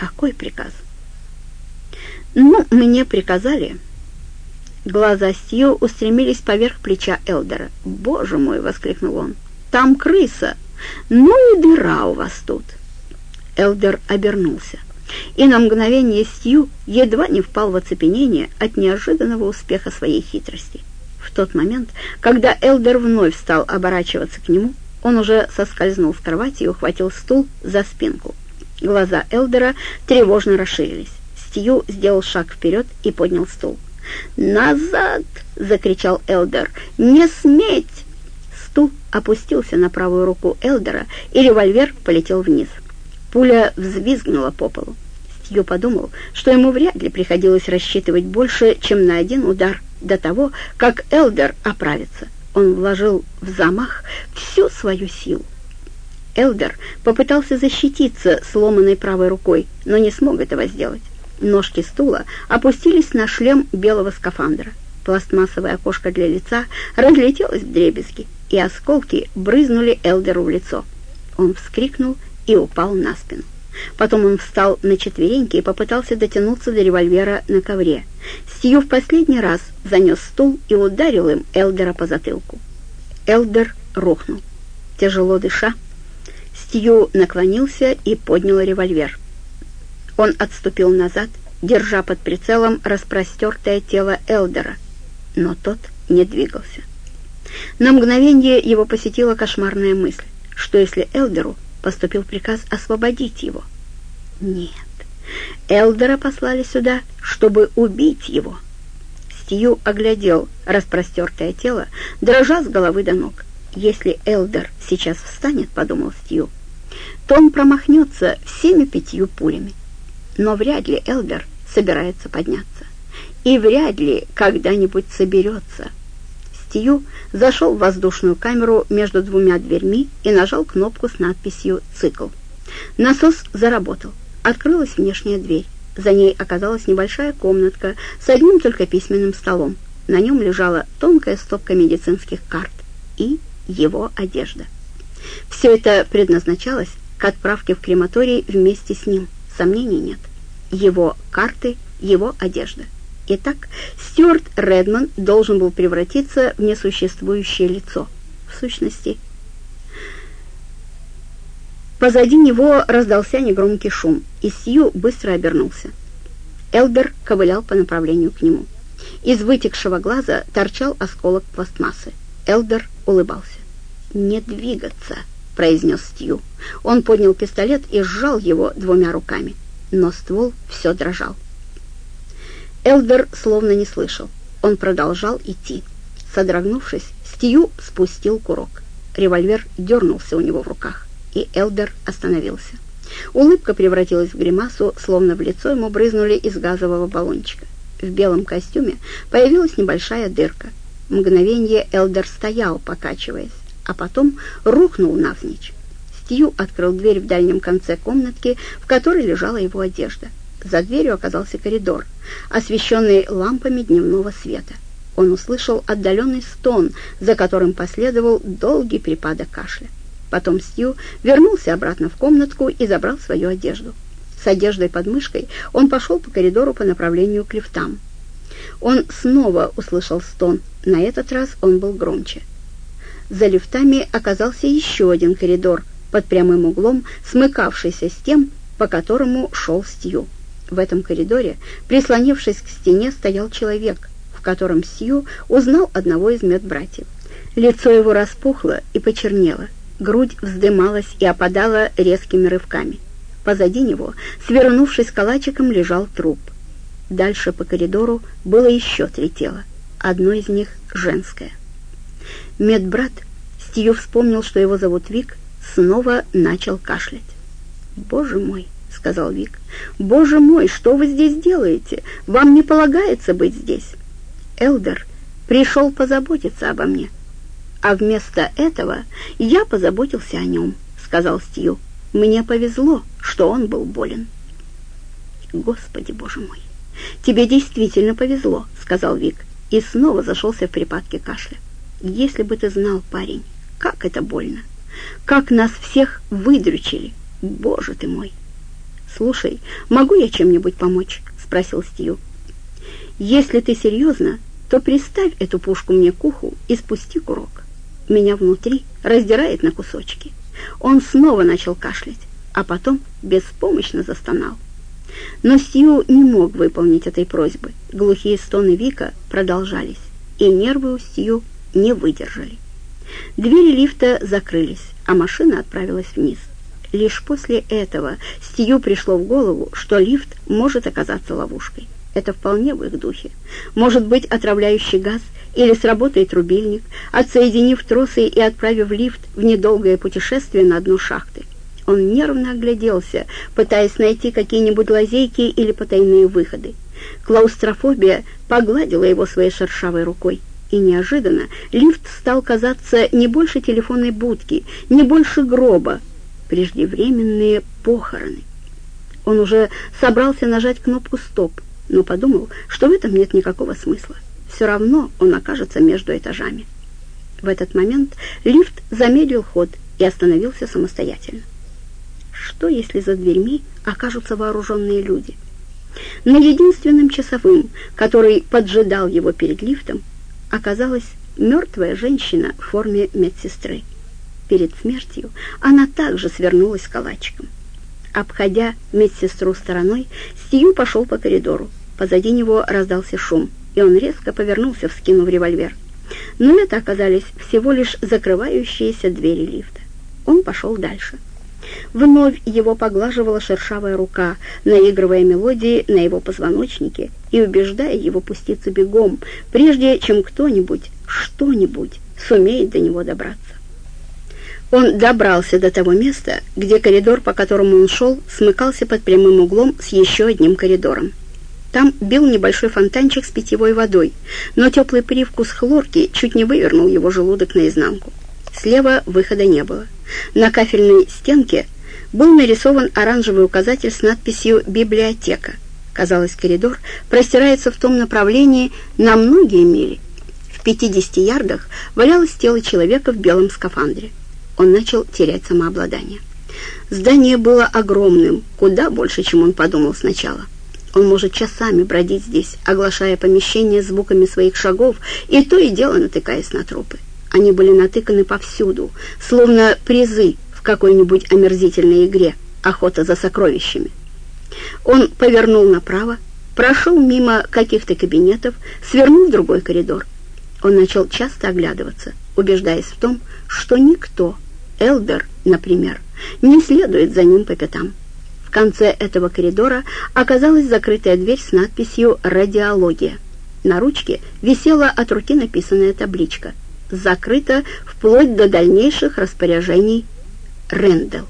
«Какой приказ?» «Ну, мне приказали...» Глаза Стью устремились поверх плеча Элдера. «Боже мой!» — воскликнул он. «Там крыса! Ну и дыра у вас тут!» Элдер обернулся, и на мгновение Стью едва не впал в оцепенение от неожиданного успеха своей хитрости. В тот момент, когда Элдер вновь стал оборачиваться к нему, он уже соскользнул с кровати и ухватил стул за спинку. Глаза Элдера тревожно расширились. Стью сделал шаг вперед и поднял стул. «Назад!» — закричал Элдер. «Не сметь!» Стул опустился на правую руку Элдера, и револьвер полетел вниз. Пуля взвизгнула по полу. Стью подумал, что ему вряд ли приходилось рассчитывать больше, чем на один удар до того, как Элдер оправится. Он вложил в замах всю свою силу. Элдер попытался защититься сломанной правой рукой, но не смог этого сделать. Ножки стула опустились на шлем белого скафандра. Пластмассовое окошко для лица разлетелось в дребезги, и осколки брызнули Элдеру в лицо. Он вскрикнул и упал на спину. Потом он встал на четвереньки и попытался дотянуться до револьвера на ковре. Стью в последний раз занес стул и ударил им Элдера по затылку. Элдер рухнул. Тяжело дыша, Стью наклонился и поднял револьвер. Он отступил назад, держа под прицелом распростертое тело Элдера, но тот не двигался. На мгновение его посетила кошмарная мысль, что если Элдеру поступил приказ освободить его? Нет, Элдера послали сюда, чтобы убить его. Стью оглядел распростертое тело, дрожа с головы до ног. «Если Элдер сейчас встанет, — подумал Стью, — то он промахнется всеми пятью пулями но вряд ли Элдер собирается подняться. И вряд ли когда-нибудь соберется. Стью зашел в воздушную камеру между двумя дверьми и нажал кнопку с надписью «Цикл». Насос заработал. Открылась внешняя дверь. За ней оказалась небольшая комнатка с одним только письменным столом. На нем лежала тонкая стопка медицинских карт и его одежда. Все это предназначалось к отправке в крематорий вместе с ним. Сомнений нет его карты, его одежда. Итак, Стюарт Редман должен был превратиться в несуществующее лицо. В сущности, позади него раздался негромкий шум, и Сью быстро обернулся. Элдер ковылял по направлению к нему. Из вытекшего глаза торчал осколок пластмассы. Элдер улыбался. «Не двигаться», — произнес Стью. Он поднял пистолет и сжал его двумя руками но ствол все дрожал. Элдер словно не слышал. Он продолжал идти. Содрогнувшись, Стью спустил курок. Револьвер дернулся у него в руках, и Элдер остановился. Улыбка превратилась в гримасу, словно в лицо ему брызнули из газового баллончика. В белом костюме появилась небольшая дырка. Мгновение Элдер стоял, покачиваясь, а потом рухнул навзничь. Стью открыл дверь в дальнем конце комнатки, в которой лежала его одежда. За дверью оказался коридор, освещенный лампами дневного света. Он услышал отдаленный стон, за которым последовал долгий припадок кашля. Потом Стью вернулся обратно в комнатку и забрал свою одежду. С одеждой под мышкой он пошел по коридору по направлению к лифтам. Он снова услышал стон, на этот раз он был громче. За лифтами оказался еще один коридор, под прямым углом, смыкавшийся с тем, по которому шел Стью. В этом коридоре, прислонившись к стене, стоял человек, в котором Сью узнал одного из медбратьев. Лицо его распухло и почернело, грудь вздымалась и опадала резкими рывками. Позади него, свернувшись калачиком, лежал труп. Дальше по коридору было еще три тела, одно из них женское. Медбрат Стью вспомнил, что его зовут Вик, снова начал кашлять. «Боже мой!» — сказал Вик. «Боже мой, что вы здесь делаете? Вам не полагается быть здесь!» Элдер пришел позаботиться обо мне. «А вместо этого я позаботился о нем», — сказал Стью. «Мне повезло, что он был болен». «Господи, боже мой! Тебе действительно повезло», — сказал Вик, и снова зашелся в припадке кашля. «Если бы ты знал, парень, как это больно!» Как нас всех выдрючили! Боже ты мой!» «Слушай, могу я чем-нибудь помочь?» — спросил Стью. «Если ты серьезно, то приставь эту пушку мне к уху и спусти курок. Меня внутри раздирает на кусочки». Он снова начал кашлять, а потом беспомощно застонал. Но Стью не мог выполнить этой просьбы. Глухие стоны Вика продолжались, и нервы у Стью не выдержали. Двери лифта закрылись, а машина отправилась вниз. Лишь после этого Стью пришло в голову, что лифт может оказаться ловушкой. Это вполне в их духе. Может быть отравляющий газ или сработает рубильник, отсоединив тросы и отправив лифт в недолгое путешествие на дно шахты. Он нервно огляделся, пытаясь найти какие-нибудь лазейки или потайные выходы. Клаустрофобия погладила его своей шершавой рукой. И неожиданно лифт стал казаться не больше телефонной будки, не больше гроба, преждевременные похороны. Он уже собрался нажать кнопку «Стоп», но подумал, что в этом нет никакого смысла. Все равно он окажется между этажами. В этот момент лифт замедлил ход и остановился самостоятельно. Что, если за дверьми окажутся вооруженные люди? Но единственным часовым, который поджидал его перед лифтом, оказалась мертвая женщина в форме медсестры. Перед смертью она также свернулась калачиком. Обходя медсестру стороной, Стью пошел по коридору. Позади него раздался шум, и он резко повернулся, вскинув револьвер. Но это оказались всего лишь закрывающиеся двери лифта. Он пошел дальше. Вновь его поглаживала шершавая рука, наигрывая мелодии на его позвоночнике и убеждая его пуститься бегом, прежде чем кто-нибудь, что-нибудь сумеет до него добраться. Он добрался до того места, где коридор, по которому он шел, смыкался под прямым углом с еще одним коридором. Там бил небольшой фонтанчик с питьевой водой, но теплый привкус хлорки чуть не вывернул его желудок наизнанку. Слева выхода не было. На кафельной стенке был нарисован оранжевый указатель с надписью «Библиотека». Казалось, коридор простирается в том направлении на многие мили. В 50 ярдах валялось тело человека в белом скафандре он начал терять самообладание. Здание было огромным, куда больше, чем он подумал сначала. Он может часами бродить здесь, оглашая помещение звуками своих шагов, и то и дело натыкаясь на трупы. Они были натыканы повсюду, словно призы в какой-нибудь омерзительной игре «Охота за сокровищами». Он повернул направо, прошел мимо каких-то кабинетов, свернул в другой коридор. Он начал часто оглядываться, убеждаясь в том, что никто Элдер, например, не следует за ним по пятам. В конце этого коридора оказалась закрытая дверь с надписью «Радиология». На ручке висела от руки написанная табличка «Закрыто вплоть до дальнейших распоряжений Рэндалл».